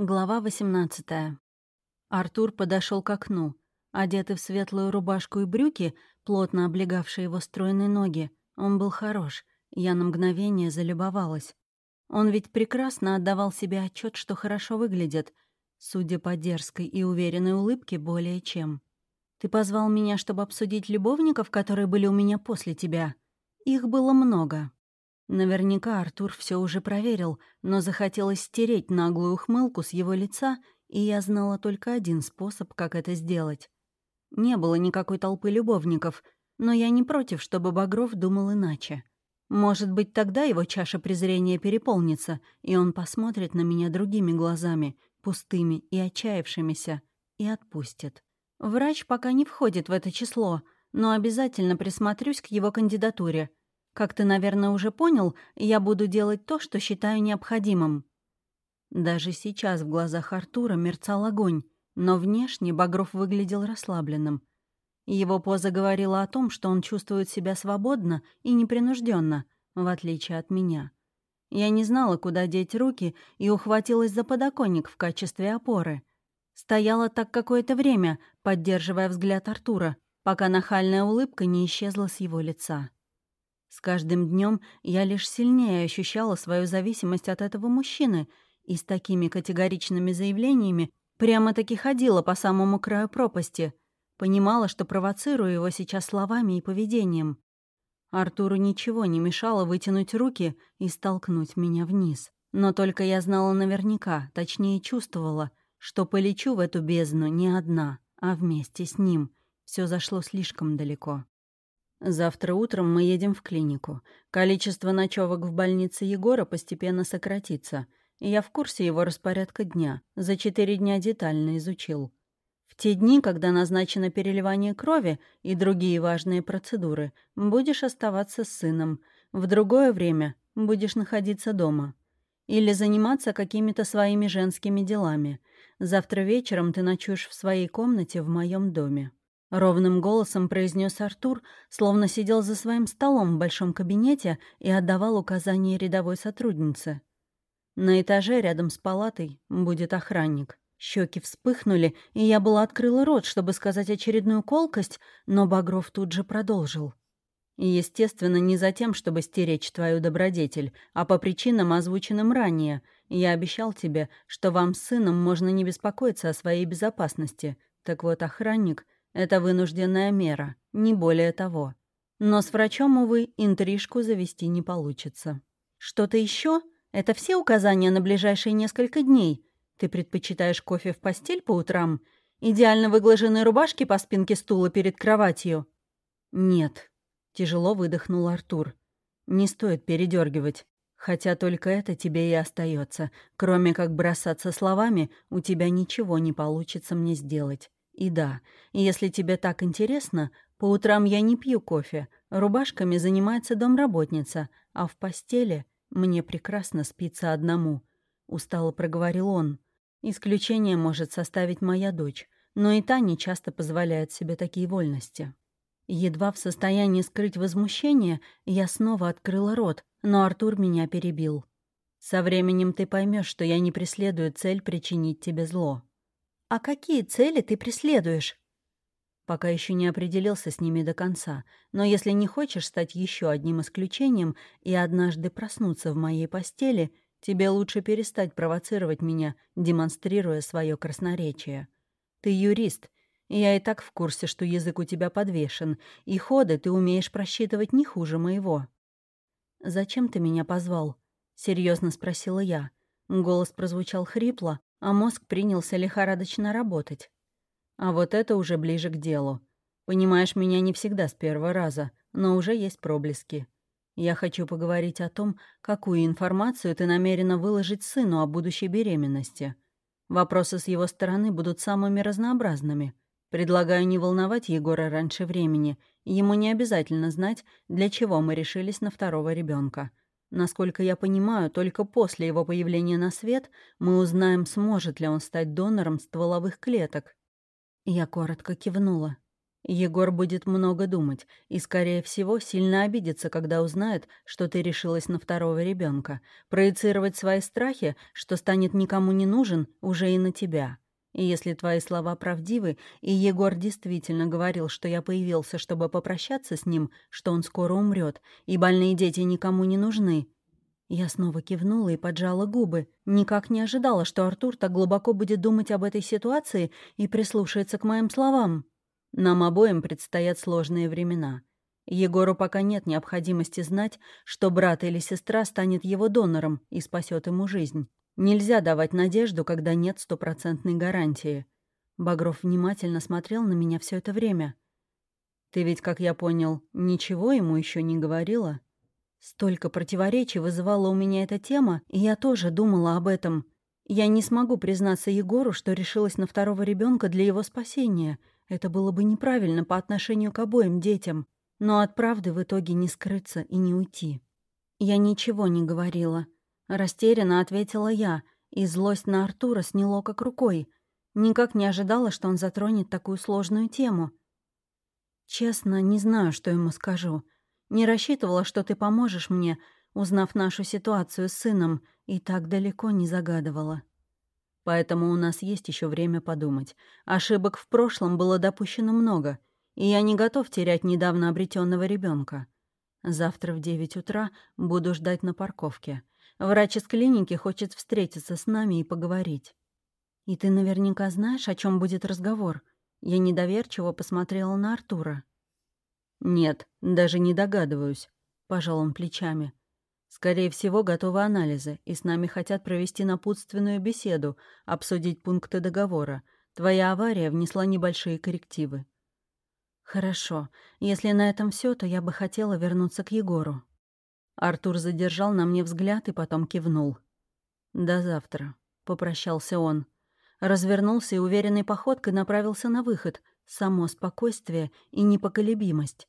Глава 18 Артур подошел к окну. Одетый в светлую рубашку и брюки, плотно облегавшие его стройные ноги, он был хорош. Я на мгновение залюбовалась. Он ведь прекрасно отдавал себе отчет, что хорошо выглядит, судя по дерзкой и уверенной улыбке, более чем. «Ты позвал меня, чтобы обсудить любовников, которые были у меня после тебя. Их было много». Наверняка Артур все уже проверил, но захотелось стереть наглую ухмылку с его лица, и я знала только один способ, как это сделать. Не было никакой толпы любовников, но я не против, чтобы Багров думал иначе. Может быть, тогда его чаша презрения переполнится, и он посмотрит на меня другими глазами, пустыми и отчаявшимися, и отпустит. Врач пока не входит в это число, но обязательно присмотрюсь к его кандидатуре — как ты, наверное, уже понял, я буду делать то, что считаю необходимым». Даже сейчас в глазах Артура мерцал огонь, но внешне Багров выглядел расслабленным. Его поза говорила о том, что он чувствует себя свободно и непринужденно, в отличие от меня. Я не знала, куда деть руки, и ухватилась за подоконник в качестве опоры. Стояла так какое-то время, поддерживая взгляд Артура, пока нахальная улыбка не исчезла с его лица. С каждым днем я лишь сильнее ощущала свою зависимость от этого мужчины и с такими категоричными заявлениями прямо-таки ходила по самому краю пропасти. Понимала, что провоцирую его сейчас словами и поведением. Артуру ничего не мешало вытянуть руки и столкнуть меня вниз. Но только я знала наверняка, точнее чувствовала, что полечу в эту бездну не одна, а вместе с ним. Все зашло слишком далеко. Завтра утром мы едем в клинику. Количество ночевок в больнице Егора постепенно сократится. И я в курсе его распорядка дня. За четыре дня детально изучил. В те дни, когда назначено переливание крови и другие важные процедуры, будешь оставаться с сыном. В другое время будешь находиться дома. Или заниматься какими-то своими женскими делами. Завтра вечером ты ночуешь в своей комнате в моем доме. Ровным голосом произнес Артур, словно сидел за своим столом в большом кабинете и отдавал указания рядовой сотруднице. На этаже рядом с палатой будет охранник. Щеки вспыхнули, и я была открыла рот, чтобы сказать очередную колкость, но Багров тут же продолжил. Естественно, не за тем, чтобы стеречь твою добродетель, а по причинам, озвученным ранее. Я обещал тебе, что вам с сыном можно не беспокоиться о своей безопасности. Так вот, охранник — это вынужденная мера, не более того. Но с врачом, увы, интрижку завести не получится. Что-то еще? Это все указания на ближайшие несколько дней. Ты предпочитаешь кофе в постель по утрам? Идеально выглаженные рубашки по спинке стула перед кроватью? Нет. Тяжело выдохнул Артур. Не стоит передергивать. Хотя только это тебе и остается. Кроме как бросаться словами, у тебя ничего не получится мне сделать. И да, если тебе так интересно, по утрам я не пью кофе, рубашками занимается домработница, а в постели мне прекрасно спится одному», — устало проговорил он. «Исключение может составить моя дочь, но и та не часто позволяет себе такие вольности». Едва в состоянии скрыть возмущение, я снова открыла рот, но Артур меня перебил. «Со временем ты поймешь, что я не преследую цель причинить тебе зло. «А какие цели ты преследуешь?» Пока еще не определился с ними до конца, но если не хочешь стать еще одним исключением и однажды проснуться в моей постели, тебе лучше перестать провоцировать меня, демонстрируя свое красноречие. Ты юрист, и я и так в курсе, что язык у тебя подвешен, и ходы ты умеешь просчитывать не хуже моего. «Зачем ты меня позвал?» — серьезно спросила я. Голос прозвучал хрипло, а мозг принялся лихорадочно работать. А вот это уже ближе к делу. Понимаешь, меня не всегда с первого раза, но уже есть проблески. Я хочу поговорить о том, какую информацию ты намерена выложить сыну о будущей беременности. Вопросы с его стороны будут самыми разнообразными. Предлагаю не волновать Егора раньше времени. Ему не обязательно знать, для чего мы решились на второго ребенка. Насколько я понимаю, только после его появления на свет мы узнаем, сможет ли он стать донором стволовых клеток. Я коротко кивнула. Егор будет много думать и, скорее всего, сильно обидится, когда узнает, что ты решилась на второго ребенка. Проецировать свои страхи, что станет никому не нужен, уже и на тебя. И если твои слова правдивы, и Егор действительно говорил, что я появился, чтобы попрощаться с ним, что он скоро умрет, и больные дети никому не нужны, я снова кивнула и поджала губы. Никак не ожидала, что Артур так глубоко будет думать об этой ситуации и прислушается к моим словам. Нам обоим предстоят сложные времена. Егору пока нет необходимости знать, что брат или сестра станет его донором и спасет ему жизнь. Нельзя давать надежду, когда нет стопроцентной гарантии. Багров внимательно смотрел на меня все это время. «Ты ведь, как я понял, ничего ему еще не говорила?» Столько противоречий вызывала у меня эта тема, и я тоже думала об этом. Я не смогу признаться Егору, что решилась на второго ребенка для его спасения — это было бы неправильно по отношению к обоим детям, но от правды в итоге не скрыться и не уйти. Я ничего не говорила. Растерянно ответила я, и злость на Артура сняло как рукой. Никак не ожидала, что он затронет такую сложную тему. Честно, не знаю, что ему скажу. Не рассчитывала, что ты поможешь мне, узнав нашу ситуацию с сыном, и так далеко не загадывала. Поэтому у нас есть еще время подумать. Ошибок в прошлом было допущено много, и я не готов терять недавно обретенного ребенка. Завтра в девять утра буду ждать на парковке. Врач из клиники хочет встретиться с нами и поговорить. И ты наверняка знаешь, о чем будет разговор. Я недоверчиво посмотрела на Артура. Нет, даже не догадываюсь, пожал он плечами. Скорее всего, готовы анализы, и с нами хотят провести напутственную беседу, обсудить пункты договора. Твоя авария внесла небольшие коррективы. Хорошо. Если на этом все, то я бы хотела вернуться к Егору. Артур задержал на мне взгляд и потом кивнул. «До завтра», — попрощался он. Развернулся и уверенной походкой направился на выход. Само спокойствие и непоколебимость.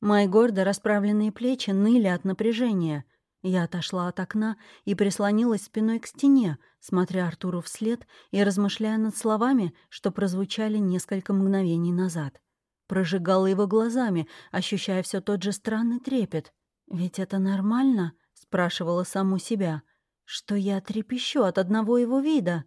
Мои гордо расправленные плечи ныли от напряжения — я отошла от окна и прислонилась спиной к стене, смотря Артуру вслед и размышляя над словами, что прозвучали несколько мгновений назад. Прожигала его глазами, ощущая все тот же странный трепет. «Ведь это нормально?» — спрашивала саму себя. «Что я трепещу от одного его вида?»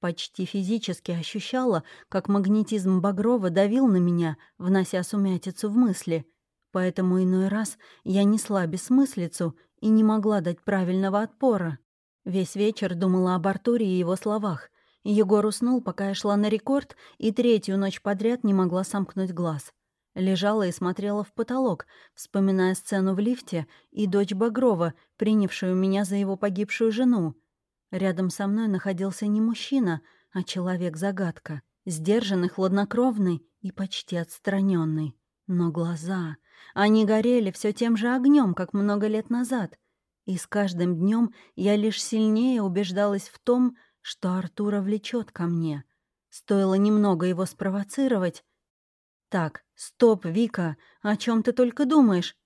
Почти физически ощущала, как магнетизм Багрова давил на меня, внося сумятицу в мысли. Поэтому иной раз я несла бессмыслицу и не могла дать правильного отпора. Весь вечер думала об Артуре и его словах. Егор уснул, пока я шла на рекорд, и третью ночь подряд не могла сомкнуть глаз. Лежала и смотрела в потолок, вспоминая сцену в лифте и дочь Багрова, принявшую меня за его погибшую жену. Рядом со мной находился не мужчина, а человек-загадка, сдержанный, хладнокровный и почти отстраненный. Но глаза... Они горели все тем же огнем, как много лет назад. И с каждым днем я лишь сильнее убеждалась в том, что Артура влечет ко мне. Стоило немного его спровоцировать. «Так, стоп, Вика, о чем ты только думаешь?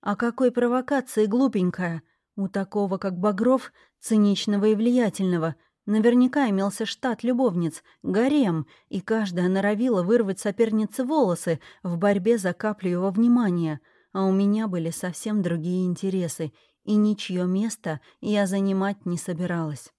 О какой провокации, глупенькая? У такого, как Багров, циничного и влиятельного, наверняка имелся штат любовниц, гарем, и каждая норовила вырвать сопернице волосы в борьбе за каплю его внимания, а у меня были совсем другие интересы, и ничье место я занимать не собиралась.